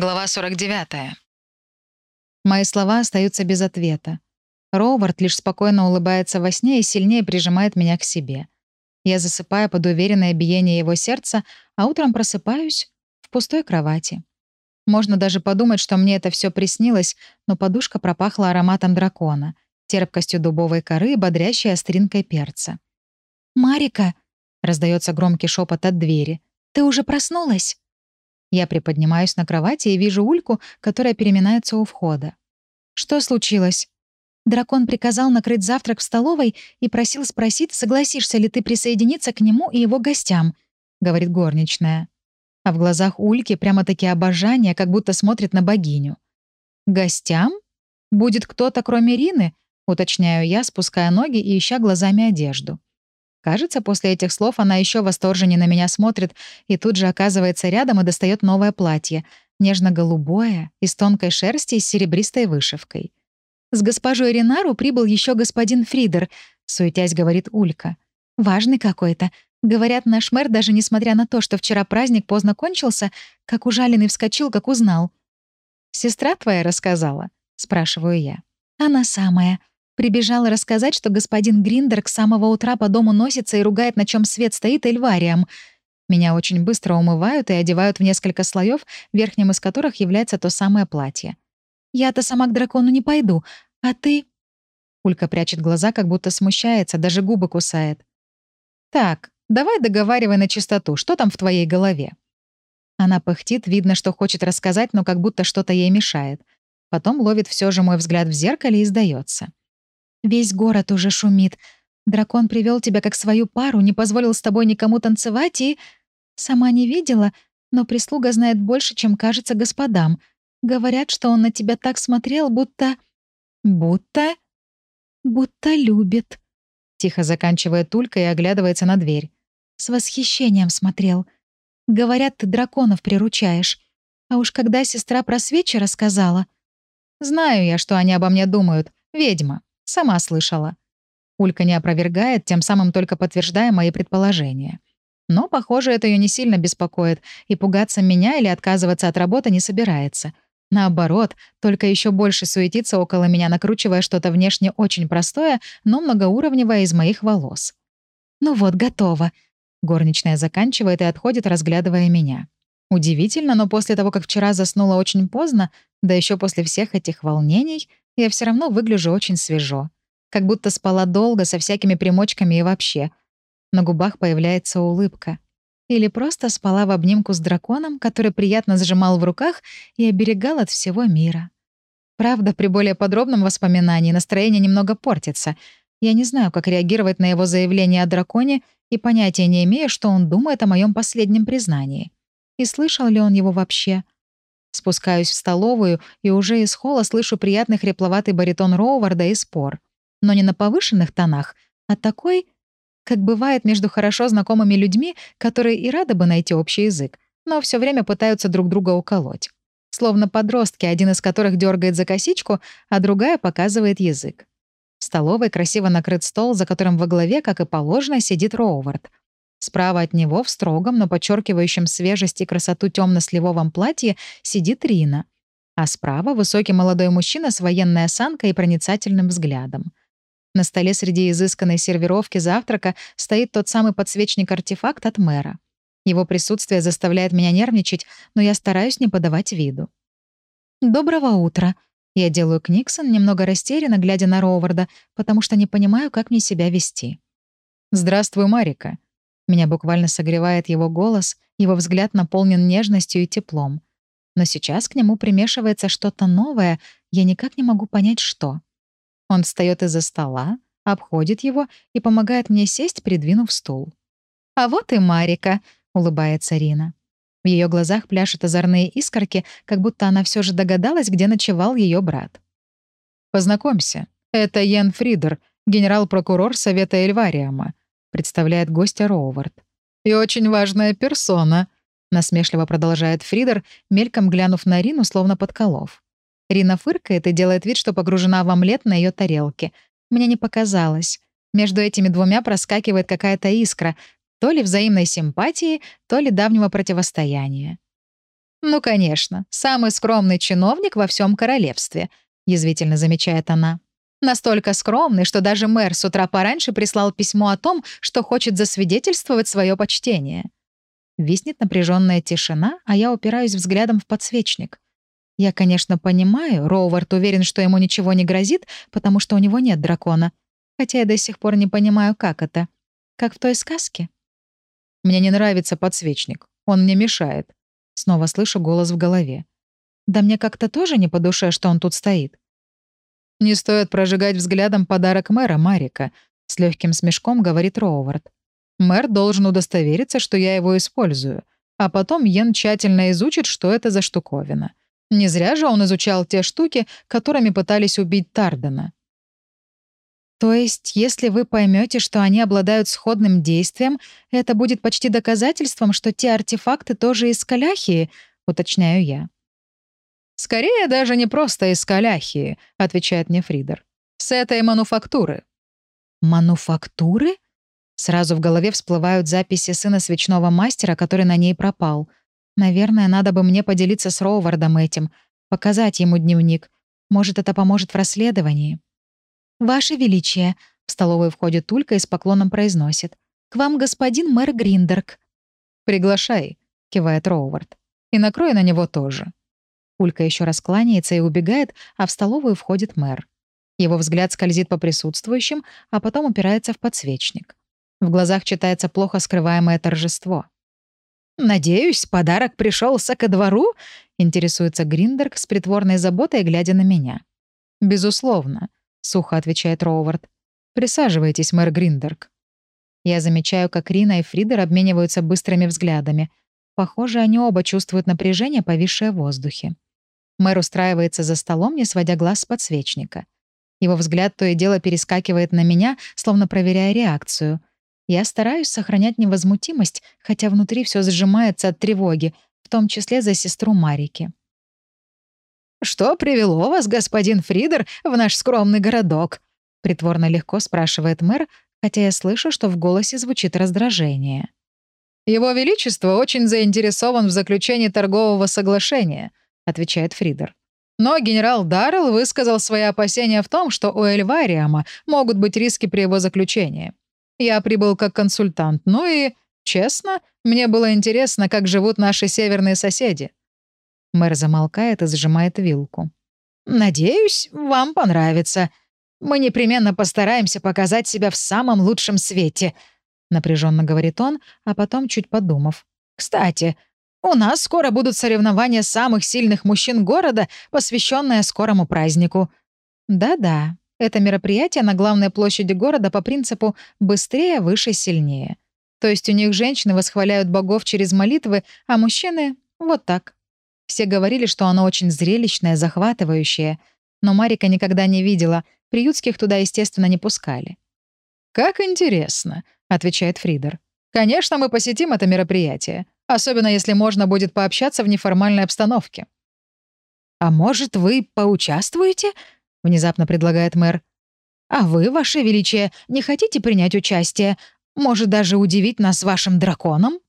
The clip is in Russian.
Глава 49. Мои слова остаются без ответа. Роберт лишь спокойно улыбается во сне и сильнее прижимает меня к себе. Я засыпаю под уверенное биение его сердца, а утром просыпаюсь в пустой кровати. Можно даже подумать, что мне это все приснилось, но подушка пропахла ароматом дракона, терпкостью дубовой коры и бодрящей остринкой перца. «Марика!» — раздается громкий шепот от двери. «Ты уже проснулась?» Я приподнимаюсь на кровати и вижу Ульку, которая переминается у входа. «Что случилось?» Дракон приказал накрыть завтрак в столовой и просил спросить, согласишься ли ты присоединиться к нему и его гостям, — говорит горничная. А в глазах Ульки прямо-таки обожание, как будто смотрит на богиню. «Гостям? Будет кто-то, кроме Рины?» — уточняю я, спуская ноги и ища глазами одежду. Кажется, после этих слов она еще восторженнее на меня смотрит и тут же оказывается рядом и достает новое платье, нежно-голубое, из тонкой шерсти и с серебристой вышивкой. «С госпожой Ренару прибыл еще господин Фридер», — суетясь говорит Улька. «Важный какой-то. Говорят, наш мэр, даже несмотря на то, что вчера праздник поздно кончился, как ужаленный вскочил, как узнал». «Сестра твоя рассказала?» — спрашиваю я. «Она самая», Прибежала рассказать, что господин Гриндер с самого утра по дому носится и ругает, на чем свет стоит Эльварием. Меня очень быстро умывают и одевают в несколько слоев, верхним из которых является то самое платье. «Я-то сама к дракону не пойду, а ты...» Улька прячет глаза, как будто смущается, даже губы кусает. «Так, давай договаривай на чистоту, что там в твоей голове?» Она пыхтит, видно, что хочет рассказать, но как будто что-то ей мешает. Потом ловит все же мой взгляд в зеркале и сдается. Весь город уже шумит. Дракон привел тебя как свою пару, не позволил с тобой никому танцевать и... Сама не видела, но прислуга знает больше, чем кажется господам. Говорят, что он на тебя так смотрел, будто... Будто... Будто любит. Тихо заканчивает Тулька и оглядывается на дверь. С восхищением смотрел. Говорят, ты драконов приручаешь. А уж когда сестра про свечи рассказала... Знаю я, что они обо мне думают. Ведьма. Сама слышала. Улька не опровергает, тем самым только подтверждая мои предположения. Но, похоже, это ее не сильно беспокоит, и пугаться меня или отказываться от работы не собирается. Наоборот, только еще больше суетится около меня, накручивая что-то внешне очень простое, но многоуровневое из моих волос. «Ну вот, готово», — горничная заканчивает и отходит, разглядывая меня. Удивительно, но после того, как вчера заснула очень поздно, да еще после всех этих волнений, я все равно выгляжу очень свежо. Как будто спала долго, со всякими примочками и вообще. На губах появляется улыбка. Или просто спала в обнимку с драконом, который приятно сжимал в руках и оберегал от всего мира. Правда, при более подробном воспоминании настроение немного портится. Я не знаю, как реагировать на его заявление о драконе и понятия не имею, что он думает о моем последнем признании. И слышал ли он его вообще? Спускаюсь в столовую и уже из холла слышу приятный хрипловатый баритон Роуварда и спор. Но не на повышенных тонах, а такой, как бывает между хорошо знакомыми людьми, которые и рады бы найти общий язык, но все время пытаются друг друга уколоть. Словно подростки, один из которых дергает за косичку, а другая показывает язык. В столовой красиво накрыт стол, за которым во главе, как и положено, сидит Роувард. Справа от него, в строгом, но подчеркивающем свежесть и красоту темно-сливовом платье, сидит Рина. А справа — высокий молодой мужчина с военной осанкой и проницательным взглядом. На столе среди изысканной сервировки завтрака стоит тот самый подсвечник-артефакт от мэра. Его присутствие заставляет меня нервничать, но я стараюсь не подавать виду. «Доброго утра», я делаю Книксон, немного растерянно, глядя на Роуварда, потому что не понимаю, как мне себя вести. «Здравствуй, Марика», меня буквально согревает его голос, его взгляд наполнен нежностью и теплом. Но сейчас к нему примешивается что-то новое, я никак не могу понять, что. Он встает из-за стола, обходит его и помогает мне сесть, придвинув стул. «А вот и Марика», — улыбается Рина. В ее глазах пляшут озорные искорки, как будто она все же догадалась, где ночевал ее брат. «Познакомься, это Йен Фридер, генерал-прокурор Совета Эльвариама представляет гостя Роувард. «И очень важная персона», — насмешливо продолжает Фридер, мельком глянув на Рину, словно подколов. Рина фыркает и делает вид, что погружена в омлет на ее тарелке. Мне не показалось. Между этими двумя проскакивает какая-то искра, то ли взаимной симпатии, то ли давнего противостояния. «Ну, конечно, самый скромный чиновник во всем королевстве», — язвительно замечает она. «Настолько скромный, что даже мэр с утра пораньше прислал письмо о том, что хочет засвидетельствовать свое почтение». Виснет напряженная тишина, а я упираюсь взглядом в подсвечник. Я, конечно, понимаю, Роувард уверен, что ему ничего не грозит, потому что у него нет дракона. Хотя я до сих пор не понимаю, как это. Как в той сказке. Мне не нравится подсвечник. Он мне мешает. Снова слышу голос в голове. Да мне как-то тоже не по душе, что он тут стоит. Не стоит прожигать взглядом подарок мэра Марика, с легким смешком говорит Роувард. Мэр должен удостовериться, что я его использую, а потом Йен тщательно изучит, что это за штуковина. Не зря же он изучал те штуки, которыми пытались убить Тардена. То есть, если вы поймете, что они обладают сходным действием, это будет почти доказательством, что те артефакты тоже из Каляхии, уточняю я. «Скорее даже не просто из Каляхии», — отвечает мне Фридер. «С этой мануфактуры». «Мануфактуры?» Сразу в голове всплывают записи сына свечного мастера, который на ней пропал. Наверное, надо бы мне поделиться с Роувардом этим, показать ему дневник. Может, это поможет в расследовании. «Ваше Величие», — в столовую входит Тулька и с поклоном произносит. «К вам господин мэр Гриндерк». «Приглашай», — кивает Роувард. «И накрой на него тоже». Улька еще раз кланяется и убегает, а в столовую входит мэр. Его взгляд скользит по присутствующим, а потом упирается в подсвечник. В глазах читается плохо скрываемое торжество. «Надеюсь, подарок пришелся ко двору?» — интересуется Гриндерк с притворной заботой, глядя на меня. «Безусловно», — сухо отвечает Роувард. «Присаживайтесь, мэр Гриндерк». Я замечаю, как Рина и Фридер обмениваются быстрыми взглядами. Похоже, они оба чувствуют напряжение, повисшее в воздухе. Мэр устраивается за столом, не сводя глаз с подсвечника. Его взгляд то и дело перескакивает на меня, словно проверяя реакцию. Я стараюсь сохранять невозмутимость, хотя внутри все сжимается от тревоги, в том числе за сестру Марики. «Что привело вас, господин Фридер, в наш скромный городок?» — притворно легко спрашивает мэр, хотя я слышу, что в голосе звучит раздражение. «Его Величество очень заинтересован в заключении торгового соглашения», — отвечает Фридер. Но генерал Даррелл высказал свои опасения в том, что у Эльвариама могут быть риски при его заключении. Я прибыл как консультант, ну и, честно, мне было интересно, как живут наши северные соседи. Мэр замолкает и сжимает вилку. «Надеюсь, вам понравится. Мы непременно постараемся показать себя в самом лучшем свете», — напряженно говорит он, а потом, чуть подумав. «Кстати, у нас скоро будут соревнования самых сильных мужчин города, посвященные скорому празднику». «Да-да, это мероприятие на главной площади города по принципу «быстрее, выше, сильнее». То есть у них женщины восхваляют богов через молитвы, а мужчины — вот так. Все говорили, что оно очень зрелищное, захватывающее. Но Марика никогда не видела. Приютских туда, естественно, не пускали. «Как интересно», — отвечает Фридер. «Конечно, мы посетим это мероприятие, особенно если можно будет пообщаться в неформальной обстановке». «А может, вы поучаствуете?» — внезапно предлагает мэр. «А вы, ваше величие, не хотите принять участие? Может, даже удивить нас вашим драконом?»